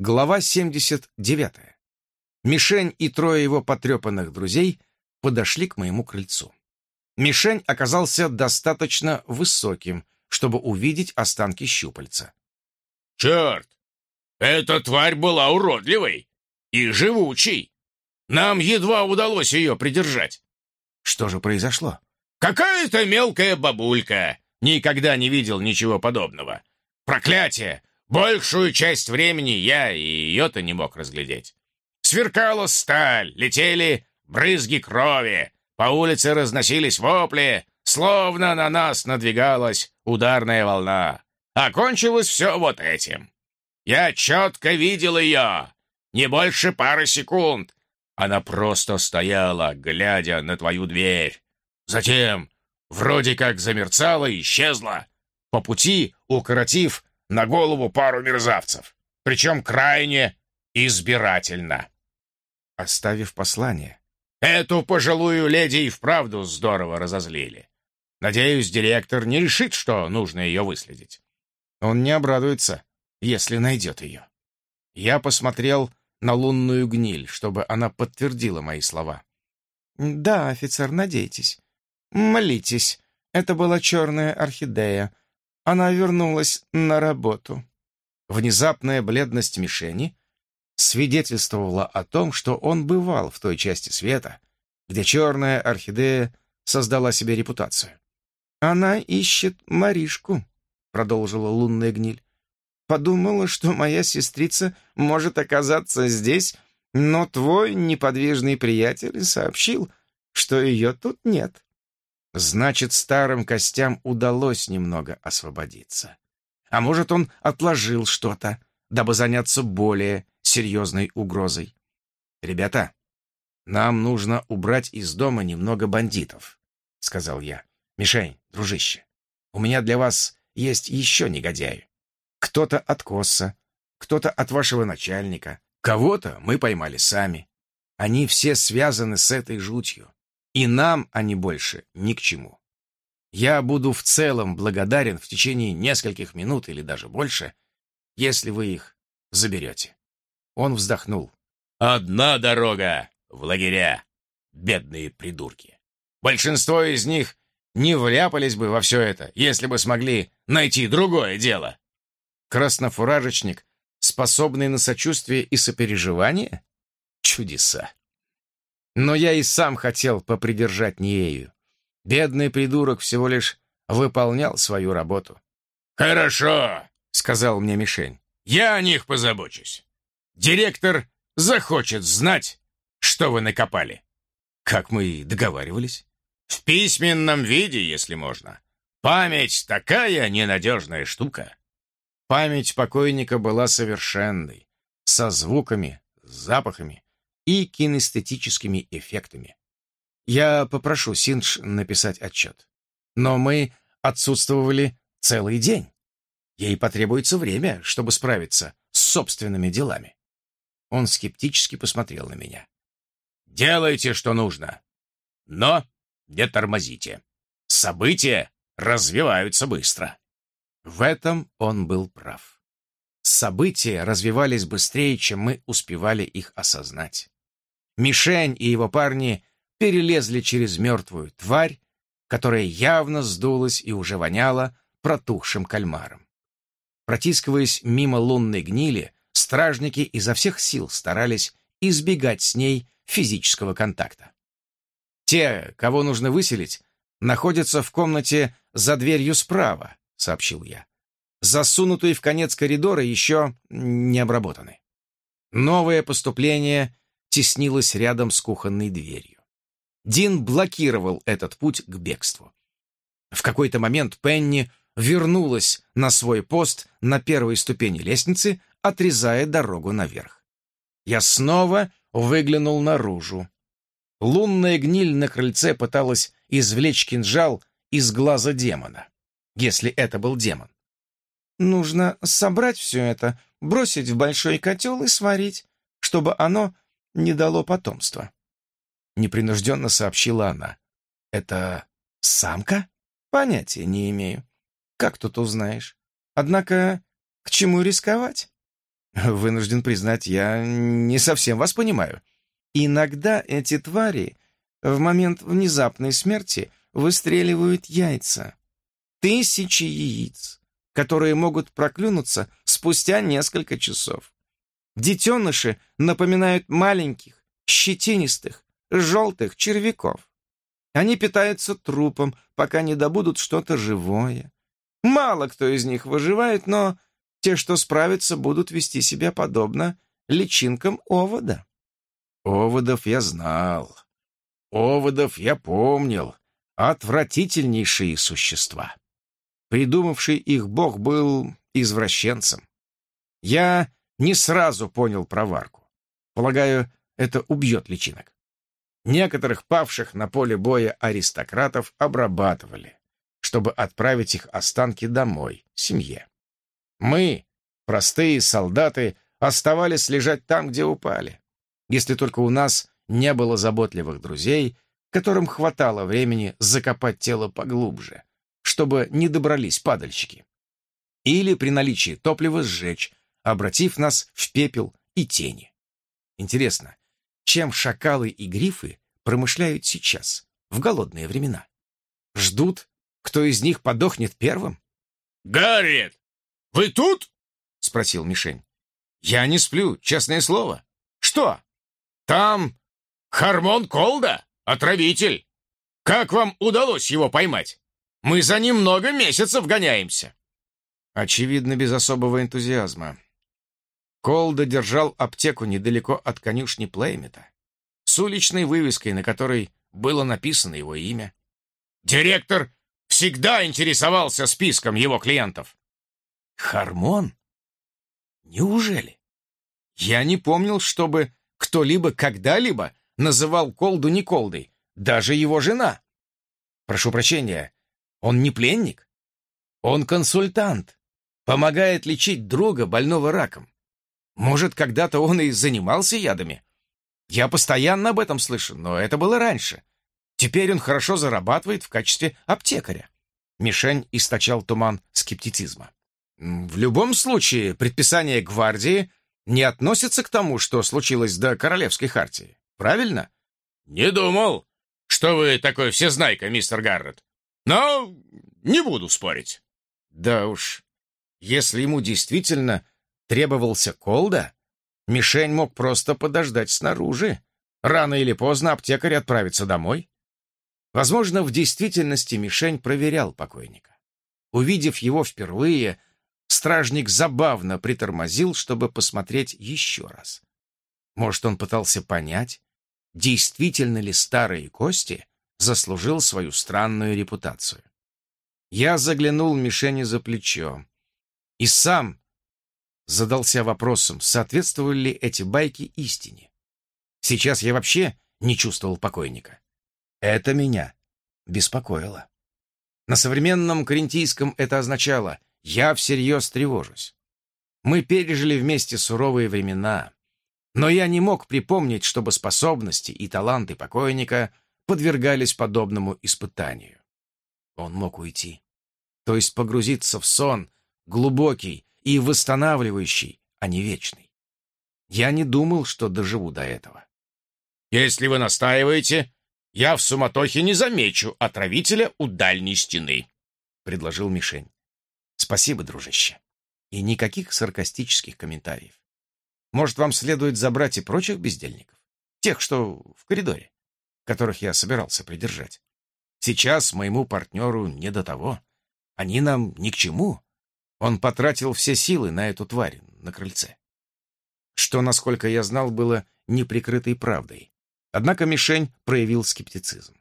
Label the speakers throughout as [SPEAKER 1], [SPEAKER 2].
[SPEAKER 1] Глава 79. Мишень и трое его потрепанных друзей подошли к моему крыльцу. Мишень оказался достаточно высоким, чтобы увидеть останки щупальца.
[SPEAKER 2] «Черт! Эта тварь была уродливой и живучей. Нам едва удалось ее придержать».
[SPEAKER 1] Что же произошло?
[SPEAKER 2] «Какая-то мелкая бабулька. Никогда не видел ничего подобного. Проклятие! Большую часть времени я и ее-то не мог разглядеть. Сверкала сталь, летели брызги крови, по улице разносились вопли, словно на нас надвигалась ударная волна. Окончилось все вот этим. Я четко видел ее, не больше пары секунд. Она просто стояла, глядя на твою дверь. Затем вроде как замерцала и исчезла, по пути укоротив на голову пару мерзавцев, причем крайне избирательно.
[SPEAKER 1] Оставив послание.
[SPEAKER 2] Эту пожилую леди и вправду здорово разозлили. Надеюсь, директор не решит, что нужно ее выследить.
[SPEAKER 1] Он не обрадуется, если найдет ее. Я посмотрел на лунную гниль, чтобы она подтвердила мои слова. «Да, офицер, надейтесь. Молитесь. Это была черная орхидея. Она вернулась на работу. Внезапная бледность мишени свидетельствовала о том, что он бывал в той части света, где черная орхидея создала себе репутацию. «Она ищет Маришку», — продолжила лунная гниль. «Подумала, что моя сестрица может оказаться здесь, но твой неподвижный приятель сообщил, что ее тут нет. Значит, старым костям удалось немного освободиться. А может, он отложил что-то, дабы заняться более серьезной угрозой. «Ребята, нам нужно убрать из дома немного бандитов», — сказал я. «Мишень, дружище, у меня для вас есть еще негодяи. Кто-то от Косса, кто-то от вашего начальника, кого-то мы поймали сами. Они все связаны с этой жутью. И нам они больше ни к чему. Я буду в целом благодарен в течение нескольких минут или даже больше, если вы их заберете. Он вздохнул.
[SPEAKER 2] «Одна дорога в лагеря, бедные придурки. Большинство из них не вляпались бы во все это, если бы смогли найти другое дело».
[SPEAKER 1] Краснофуражечник, способный на сочувствие и сопереживание? Чудеса. Но я и сам хотел попридержать Неею. Бедный придурок всего лишь выполнял свою работу.
[SPEAKER 2] «Хорошо», —
[SPEAKER 1] сказал мне мишень.
[SPEAKER 2] «Я о них позабочусь. Директор захочет знать, что вы накопали».
[SPEAKER 1] Как мы и договаривались.
[SPEAKER 2] В письменном виде, если можно. Память такая ненадежная штука.
[SPEAKER 1] Память покойника была совершенной, со звуками, запахами и кинестетическими эффектами. Я попрошу Синдж написать отчет. Но мы отсутствовали целый день. Ей потребуется время, чтобы справиться с собственными делами. Он скептически посмотрел на меня.
[SPEAKER 2] «Делайте, что нужно, но не тормозите. События развиваются быстро».
[SPEAKER 1] В этом он был прав. События развивались быстрее, чем мы успевали их осознать. Мишень и его парни перелезли через мертвую тварь, которая явно сдулась и уже воняла протухшим кальмаром. Протискиваясь мимо лунной гнили, стражники изо всех сил старались избегать с ней физического контакта. «Те, кого нужно выселить, находятся в комнате за дверью справа», — сообщил я. «Засунутые в конец коридора еще не обработаны. Новое поступление теснилась рядом с кухонной дверью. Дин блокировал этот путь к бегству. В какой-то момент Пенни вернулась на свой пост на первой ступени лестницы, отрезая дорогу наверх. Я снова выглянул наружу. Лунная гниль на крыльце пыталась извлечь кинжал из глаза демона, если это был демон. «Нужно собрать все это, бросить в большой котел и сварить, чтобы оно не дало потомства. Непринужденно сообщила она. «Это самка? Понятия не имею. Как тут узнаешь? Однако, к чему рисковать?» Вынужден признать, я не совсем вас понимаю. Иногда эти твари в момент внезапной смерти выстреливают яйца. Тысячи яиц, которые могут проклюнуться спустя несколько часов. Детеныши напоминают маленьких, щетинистых, желтых червяков. Они питаются трупом, пока не добудут что-то живое. Мало кто из них выживает, но те, что справятся, будут вести себя подобно личинкам овода.
[SPEAKER 2] Оводов я знал. Оводов я помнил. Отвратительнейшие существа.
[SPEAKER 1] Придумавший их бог был извращенцем. Я не сразу понял про варку. Полагаю, это убьет личинок. Некоторых павших на поле боя аристократов обрабатывали, чтобы отправить их останки домой, семье. Мы, простые солдаты, оставались лежать там, где упали. Если только у нас не было заботливых друзей, которым хватало времени закопать тело поглубже, чтобы не добрались падальщики. Или при наличии топлива сжечь, обратив нас в пепел и тени. Интересно, чем шакалы и грифы промышляют сейчас, в голодные времена? Ждут, кто из них подохнет первым?
[SPEAKER 2] «Гарриет, вы тут?» — спросил мишень.
[SPEAKER 1] «Я не сплю, честное слово. Что?»
[SPEAKER 2] «Там Хармон Колда, отравитель. Как вам удалось его поймать? Мы за ним много месяцев гоняемся».
[SPEAKER 1] Очевидно, без особого энтузиазма. Колда держал аптеку недалеко от конюшни Плеймета, с уличной вывеской, на которой было написано его имя.
[SPEAKER 2] «Директор всегда интересовался списком его клиентов».
[SPEAKER 1] «Хармон? Неужели? Я не помнил, чтобы кто-либо когда-либо называл Колду не Колдой, даже его жена. Прошу прощения, он не пленник? Он консультант, помогает лечить друга, больного раком. Может, когда-то он и занимался ядами? Я постоянно об этом слышу, но это было раньше. Теперь он хорошо зарабатывает в качестве аптекаря. Мишень источал туман скептицизма. В любом случае, предписание гвардии не относится к тому, что случилось до Королевской хартии. Правильно?
[SPEAKER 2] Не думал, что вы такой всезнайка, мистер Гаррет. Но не буду спорить.
[SPEAKER 1] Да уж, если ему действительно требовался Колда, мишень мог просто подождать снаружи. Рано или поздно аптекарь отправится домой. Возможно, в действительности мишень проверял покойника. Увидев его впервые, стражник забавно притормозил, чтобы посмотреть еще раз. Может, он пытался понять, действительно ли старые кости заслужил свою странную репутацию. Я заглянул мишени за плечо и сам задался вопросом, соответствовали ли эти байки истине. Сейчас я вообще не чувствовал покойника. Это меня беспокоило. На современном карентийском это означало «я всерьез тревожусь». Мы пережили вместе суровые времена, но я не мог припомнить, чтобы способности и таланты покойника подвергались подобному испытанию. Он мог уйти, то есть погрузиться в сон, глубокий, и восстанавливающий, а не вечный. Я не думал, что доживу до этого.
[SPEAKER 2] Если вы настаиваете, я в суматохе не замечу отравителя у дальней стены, предложил мишень.
[SPEAKER 1] Спасибо, дружище. И никаких саркастических комментариев. Может, вам следует забрать и прочих бездельников? Тех, что в коридоре, которых я собирался придержать. Сейчас моему партнеру не до того. Они нам ни к чему. Он потратил все силы на эту тварь на крыльце. Что, насколько я знал, было неприкрытой правдой. Однако мишень проявил скептицизм.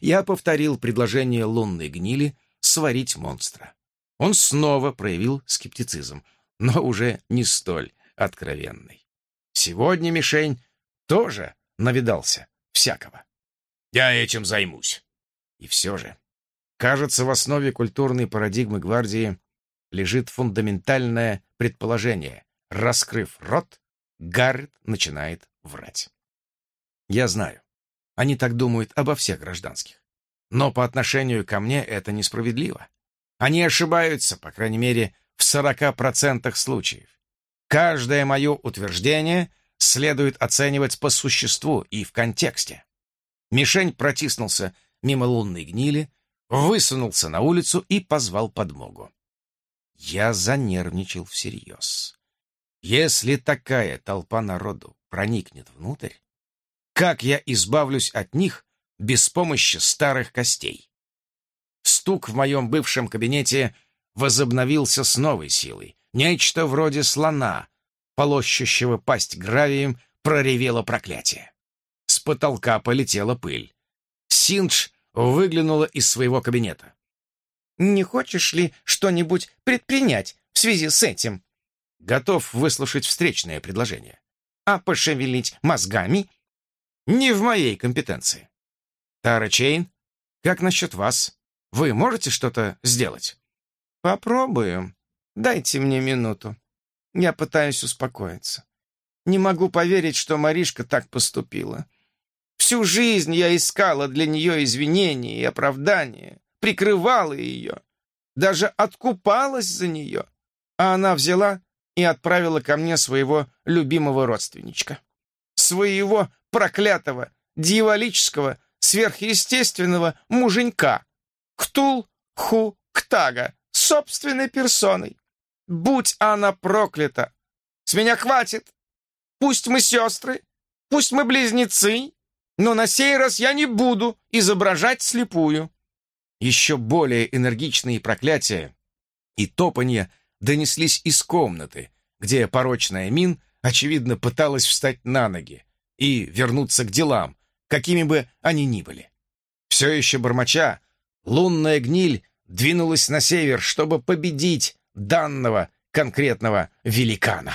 [SPEAKER 1] Я повторил предложение лунной гнили сварить монстра. Он снова проявил скептицизм, но уже не столь откровенный. Сегодня мишень тоже навидался всякого.
[SPEAKER 2] «Я этим займусь».
[SPEAKER 1] И все же, кажется, в основе культурной парадигмы гвардии лежит фундаментальное предположение. Раскрыв рот, Гаррет начинает врать. Я знаю, они так думают обо всех гражданских. Но по отношению ко мне это несправедливо. Они ошибаются, по крайней мере, в 40% случаев. Каждое мое утверждение следует оценивать по существу и в контексте. Мишень протиснулся мимо лунной гнили, высунулся на улицу и позвал подмогу. Я занервничал всерьез. Если такая толпа народу проникнет внутрь, как я избавлюсь от них без помощи старых костей? Стук в моем бывшем кабинете возобновился с новой силой. Нечто вроде слона, полощущего пасть гравием, проревело проклятие. С потолка полетела пыль. Синдж выглянула из своего кабинета.
[SPEAKER 3] «Не хочешь ли что-нибудь предпринять в связи с этим?»
[SPEAKER 1] «Готов выслушать встречное предложение».
[SPEAKER 3] «А пошевелить мозгами?»
[SPEAKER 1] «Не в моей компетенции». «Тара Чейн, как насчет вас? Вы можете что-то сделать?»
[SPEAKER 3] «Попробую. Дайте мне минуту. Я пытаюсь успокоиться. Не могу поверить, что Маришка так поступила. Всю жизнь я искала для нее извинения и оправдания, прикрывала ее, даже откупалась за нее. А она взяла и отправила ко мне своего любимого родственничка. Своего проклятого, дьяволического, сверхъестественного муженька. Ктул-ху-ктага собственной персоной. Будь она проклята! С меня хватит! Пусть мы сестры, пусть мы близнецы, но на сей раз я не буду изображать слепую».
[SPEAKER 1] Еще более энергичные проклятия и топанья донеслись из комнаты, где порочная Мин, очевидно, пыталась встать на ноги и вернуться к делам, какими бы они ни были. Все еще бормоча, лунная гниль двинулась на север, чтобы победить данного конкретного великана.